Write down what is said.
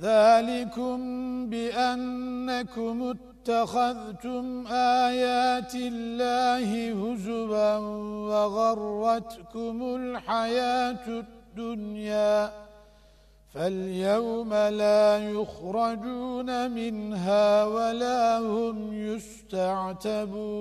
ذلكم بأنكم اتخذتم آيات الله هزبا وغرتكم الحياة الدنيا فاليوم لا يخرجون منها ولا هم يستعتبون